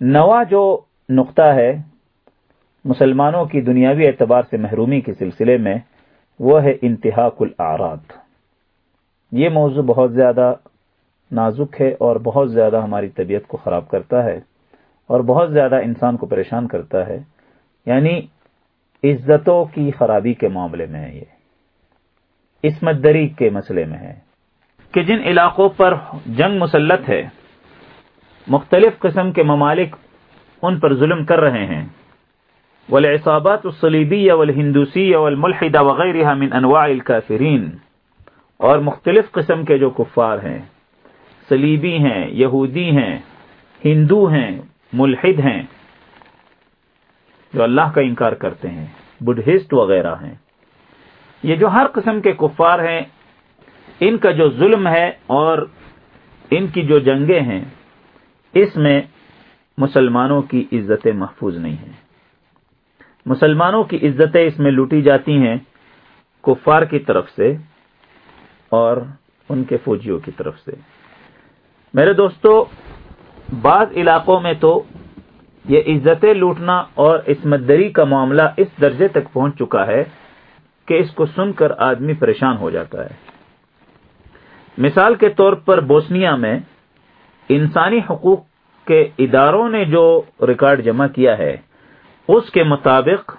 نوا جو نقطہ ہے مسلمانوں کی دنیاوی اعتبار سے محرومی کے سلسلے میں، وہ ہے انتہا کل یہ موضوع بہت زیادہ نازک ہے اور بہت زیادہ ہماری طبیعت کو خراب کرتا ہے اور بہت زیادہ انسان کو پریشان کرتا ہے۔ یعنی عزتوں کی خرابی کے معاملے میں ہے یہ۔ عصمت دری کے مسئلے میں ہے۔ کہ جن علاقوں پر جنگ مسلط ہے مختلف قسم کے ممالک ان پر ظلم کر رہے ہیں۔ والعصابات الصلیبیہ والہندوسیہ والملحدہ وغیرہ من انواع الكافرین اور مختلف قسم کے جو کفار ہیں۔ صلیبی ہیں، یہودی ہیں، ہندو ہیں، ملحد ہیں۔ جو اللہ کا انکار کرتے ہیں بدھسٹ وغیرہ ہیں۔ یہ جو ہر قسم کے کفار ہیں، ان کا جو ظلم ہے اور ان کی جو جنگیں ہیں اس میں مسلمانوں کی عزتیں محفوظ نہیں ہیں۔ مسلمانوں کی عزتیں اس میں لوٹی جاتی ہیں کفار کی طرف سے اور ان کے فوجیوں کی طرف سے۔ میرے دوستو، بعض علاقوں میں تو یہ عزتیں لوٹنا اور عصمت دری کا معاملہ اس درجے تک پہنچ چکا ہے کہ اس کو سن کر آدمی پریشان ہو جاتا ہے۔ مثال کے طور پر بوسنیا میں انسانی حقوق کے اداروں نے جو ریکارڈ جمع کیا ہے، اس کے مطابق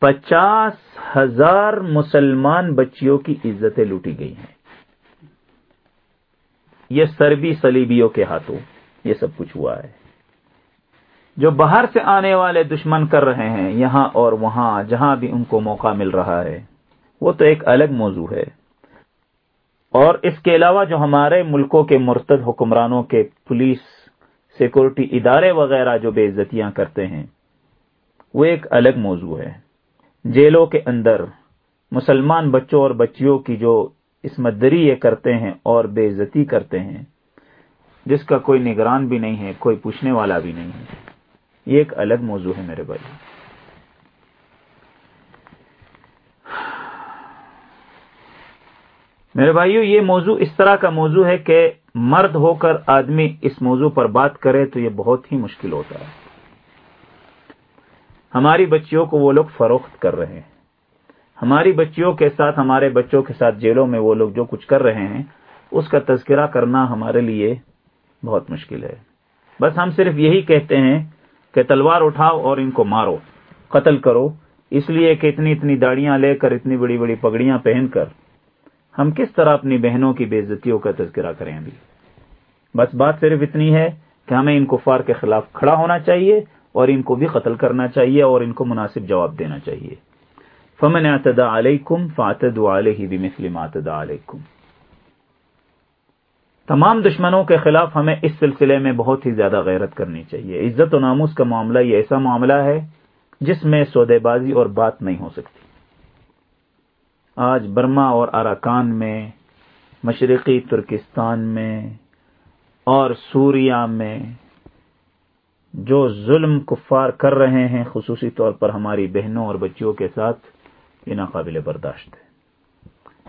پچاس ہزار مسلمان بچیوں کی عزتیں لوٹی گئی ہیں۔ یہ سربی سلیبیوں کے ہاتھوں یہ سب کچھ ہوا ہے۔ جو باہر سے آنے والے دشمن کر رہے ہیں، یہاں اور وہاں، جہاں بھی ان کو موقع مل رہا ہے، وہ تو ایک الگ موضوع ہے۔ اور اس کے علاوہ جو ہمارے ملکوں کے مرتد حکمرانوں کے پولیس، سیکورٹی ادارے وغیرہ جو بے عزتیاں کرتے ہیں، وہ ایک الگ موضوع ہے۔ جیلوں کے اندر مسلمان بچوں اور بچیوں کی جو عصمت دری یہ کرتے ہیں اور بے عزتی کرتے ہیں، جس کا کوئی نگران بھی نہیں ہے، کوئی پوچھنے والا بھی نہیں ہے۔ یہ ایک الگ موضوع ہے میرے بھائی۔ میرے بھائیو، یہ موضوع اس طرح کا موضوع ہے کہ مرد ہو کر آدمی اس موضوع پر بات کرے تو یہ بہت ہی مشکل ہوتا ہے۔ ہماری بچیوں کو وہ لوگ فروخت کر رہے ہیں۔ ہماری بچیوں کے ساتھ، ہمارے بچوں کے ساتھ جیلوں میں وہ لوگ جو کچھ کر رہے ہیں، اس کا تذکرہ کرنا ہمارے لیے بہت مشکل ہے۔ بس ہم صرف یہی کہتے ہیں کہ تلوار اٹھاؤ اور ان کو مارو، قتل کرو۔ اس لیے کہ اتنی اتنی داڑیاں لے کر، اتنی بڑی بڑی پگڑیاں پہن کر ہم کس طرح اپنی بہنوں کی بےزتیوں کا تذکرہ کریں ابھی؟ بس بات صرف اتنی ہے کہ ہمیں ان کفار کے خلاف کھڑا ہونا چاہیے اور ان کو بھی قتل کرنا چاہیے اور ان کو مناسب جواب دینا چاہیے۔ فمن اعتدا علیکم فاتد علیہ بمثل ما اعتدا علیکم تمام دشمنوں کے خلاف ہمیں اس سلسلے میں بہت ہی زیادہ غیرت کرنی چاہیے۔ عزت و ناموس کا معاملہ یہ ایسا معاملہ ہے جس میں سودے بازی اور بات نہیں ہو سکتی۔ آج برما اور اراکان میں، مشرقی ترکستان میں اور سوریا میں جو ظلم کفار کر رہے ہیں، خصوصی طور پر ہماری بہنوں اور بچیوں کے ساتھ، یہ ناقابل برداشت ہے۔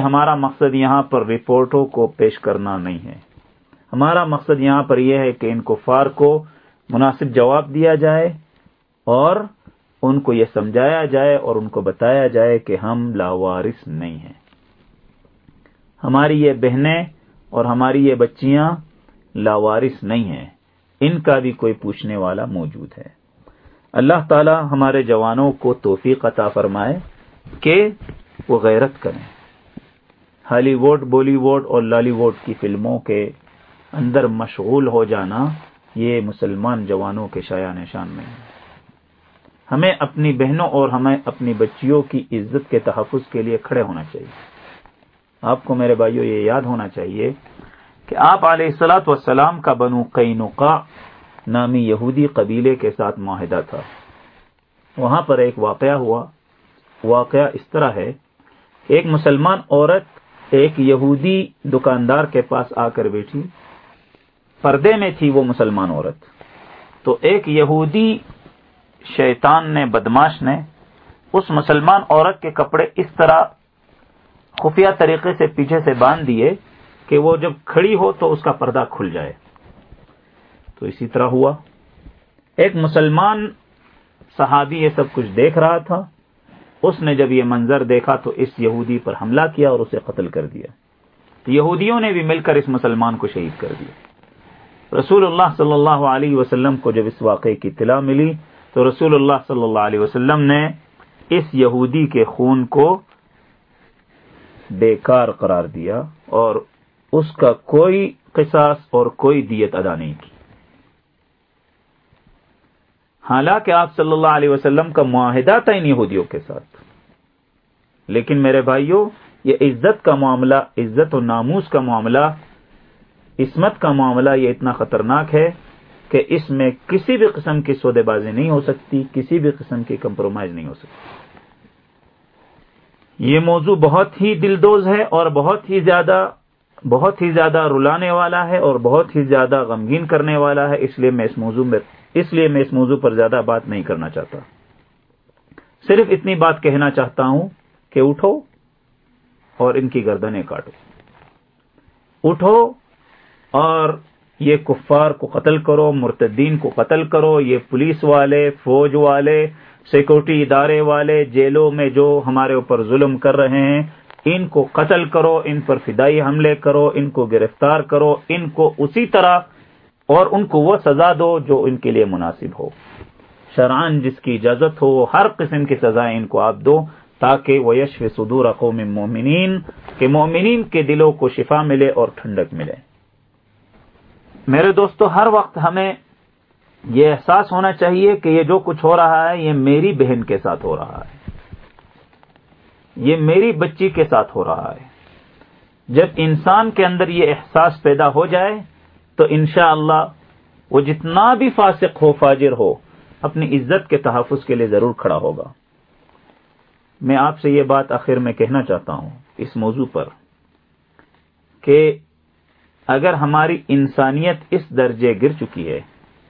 ہمارا مقصد یہاں پر رپورٹوں کو پیش کرنا نہیں ہے۔ ہمارا مقصد یہاں پر یہ ہے کہ ان کفار کو مناسب جواب دیا جائے اور ان کو یہ سمجھایا جائے اور ان کو بتایا جائے کہ ہم لاوارث نہیں ہیں۔ ہماری یہ بہنیں اور ہماری یہ بچیاں لاوارث نہیں ہیں۔ ان کا بھی کوئی پوچھنے والا موجود ہے۔ اللہ تعالی ہمارے جوانوں کو توفیق عطا فرمائے کہ وہ غیرت کریں۔ ہالی ووڈ، بالی ووڈ اور لالی ووڈ کی فلموں کے اندر مشغول ہو جانا یہ مسلمان جوانوں کے شاع نشان میں ہے۔ ہمیں اپنی بہنوں اور ہمیں اپنی بچیوں کی عزت کے تحفظ کے لیے کھڑے ہونا چاہیے۔ آپ کو میرے بھائیوں یہ یاد ہونا چاہیے کہ آپ علیہ السلاۃ وسلام کا بنو قینقا نامی یہودی قبیلے کے ساتھ معاہدہ تھا۔ وہاں پر ایک واقعہ ہوا۔ واقعہ اس طرح ہے۔ ایک مسلمان عورت ایک یہودی دکاندار کے پاس آ کر بیٹھی۔ پردے میں تھی وہ مسلمان عورت۔ تو ایک یہودی شیطان نے، بدماش نے اس مسلمان عورت کے کپڑے اس طرح خفیہ طریقے سے پیچھے سے باندھ دیے کہ وہ جب کھڑی ہو تو اس کا پردہ کھل جائے۔ تو اسی طرح ہوا۔ ایک مسلمان صحابی یہ سب کچھ دیکھ رہا تھا۔ اس نے جب یہ منظر دیکھا تو اس یہودی پر حملہ کیا اور اسے قتل کر دیا۔ یہودیوں نے بھی مل کر اس مسلمان کو شہید کر دیا۔ رسول اللہ صلی اللہ علیہ وسلم کو جب اس واقعے کی اطلاع ملی تو رسول اللہ صلی اللہ علیہ وسلم نے اس یہودی کے خون کو بیکار قرار دیا اور اس کا کوئی قصاص اور کوئی دیت ادا نہیں کی۔ حالانکہ آپ صلی اللہ علیہ وسلم کا معاہدہ تھا ان یہودیوں کے ساتھ۔ لیکن میرے بھائیوں یہ عزت کا معاملہ، عزت و ناموس کا معاملہ، عصمت کا معاملہ یہ اتنا خطرناک ہے کہ اس میں کسی بھی قسم کی سودے بازی نہیں ہو سکتی، کسی بھی قسم کی کمپرومائز نہیں ہو سکتی۔ یہ موضوع بہت ہی دلدوز ہے اور بہت ہی زیادہ، بہت ہی زیادہ رلانے والا ہے اور بہت ہی زیادہ غمگین کرنے والا ہے۔ اس لیے میں اس موضوع میں، اس لیے میں اس موضوع پر زیادہ بات نہیں کرنا چاہتا۔ صرف اتنی بات کہنا چاہتا ہوں کہ اٹھو اور ان کی گردنیں کاٹو۔ اٹھو اور یہ کفار کو قتل کرو، مرتدین کو قتل کرو، یہ پولیس والے، فوج والے، سیکورٹی ادارے والے، جیلوں میں جو ہمارے اوپر ظلم کر رہے ہیں، ان کو قتل کرو، ان پر فدائی حملے کرو، ان کو گرفتار کرو، ان کو اسی طرح اور ان کو وہ سزا دو جو ان کے لیے مناسب ہو۔ شران جس کی اجازت ہو ہر قسم کی سزائیں ان کو آپ دو، تاکہ وہ یش صدور قوم مومنین کہ مومنین کے دلوں کو شفا ملے اور ٹھنڈک ملے۔ میرے دوستو، ہر وقت ہمیں یہ احساس ہونا چاہیے کہ یہ جو کچھ ہو رہا ہے، یہ میری بہن کے ساتھ ہو رہا ہے۔ یہ میری بچی کے ساتھ ہو رہا ہے۔ جب انسان کے اندر یہ احساس پیدا ہو جائے، تو انشاءاللہ اللہ وہ جتنا بھی فاسق ہو، فاجر ہو، اپنی عزت کے تحفظ کے لیے ضرور کھڑا ہوگا۔ میں آپ سے یہ بات آخر میں کہنا چاہتا ہوں اس موضوع پر کہ اگر ہماری انسانیت اس درجے گر چکی ہے،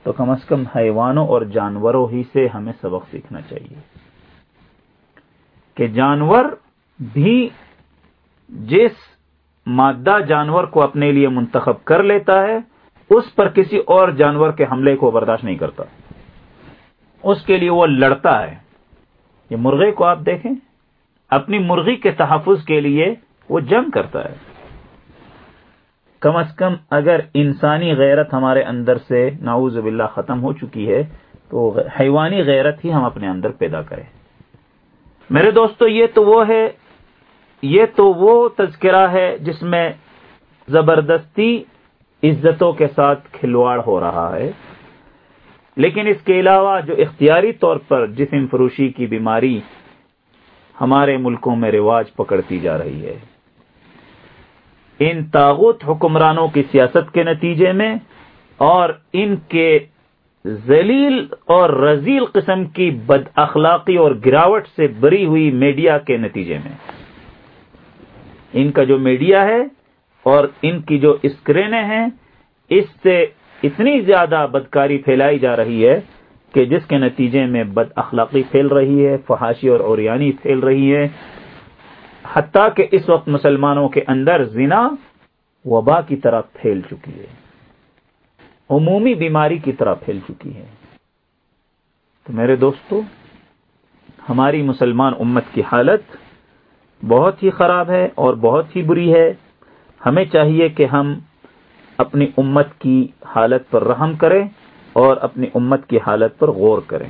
تو کم از کم حیوانوں اور جانوروں ہی سے ہمیں سبق سیکھنا چاہیے۔ کہ جانور بھی جس مادہ جانور کو اپنے لیے منتخب کر لیتا ہے، اس پر کسی اور جانور کے حملے کو برداشت نہیں کرتا۔ اس کے لیے وہ لڑتا ہے۔ یہ مرغے کو آپ دیکھیں، اپنی مرغی کے تحفظ کے لیے وہ جنگ کرتا ہے۔ کم از کم اگر انسانی غیرت ہمارے اندر سے ناؤز باللہ ختم ہو چکی ہے، تو حیوانی غیرت ہی ہم اپنے اندر پیدا کریں۔ میرے دوستو، یہ تو وہ ہے، یہ تو وہ تذکرہ ہے جس میں زبردستی عزتوں کے ساتھ کھلواڑ ہو رہا ہے۔ لیکن اس کے علاوہ جو اختیاری طور پر جسم فروشی کی بیماری ہمارے ملکوں میں رواج پکڑتی جا رہی ہے۔ ان تاغت حکمرانوں کی سیاست کے نتیجے میں اور ان کے ذلیل اور رزیل قسم کی بد اخلاقی اور گراوٹ سے بری ہوئی میڈیا کے نتیجے میں۔ ان کا جو میڈیا ہے اور ان کی جو اسکرینیں ہیں، اس سے اتنی زیادہ بدکاری پھیلائی جا رہی ہے کہ جس کے نتیجے میں بد اخلاقی پھیل رہی ہے، فحاشی اور اوریانی پھیل رہی ہے۔ حتیٰ کہ اس وقت مسلمانوں کے اندر زنا وبا کی طرح پھیل چکی ہے۔ عمومی بیماری کی طرح پھیل چکی ہے۔ تو میرے دوستو، ہماری مسلمان امت کی حالت بہت ہی خراب ہے اور بہت ہی بری ہے۔ ہمیں چاہیے کہ ہم اپنی امت کی حالت پر رحم کریں اور اپنی امت کی حالت پر غور کریں۔